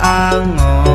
啊哦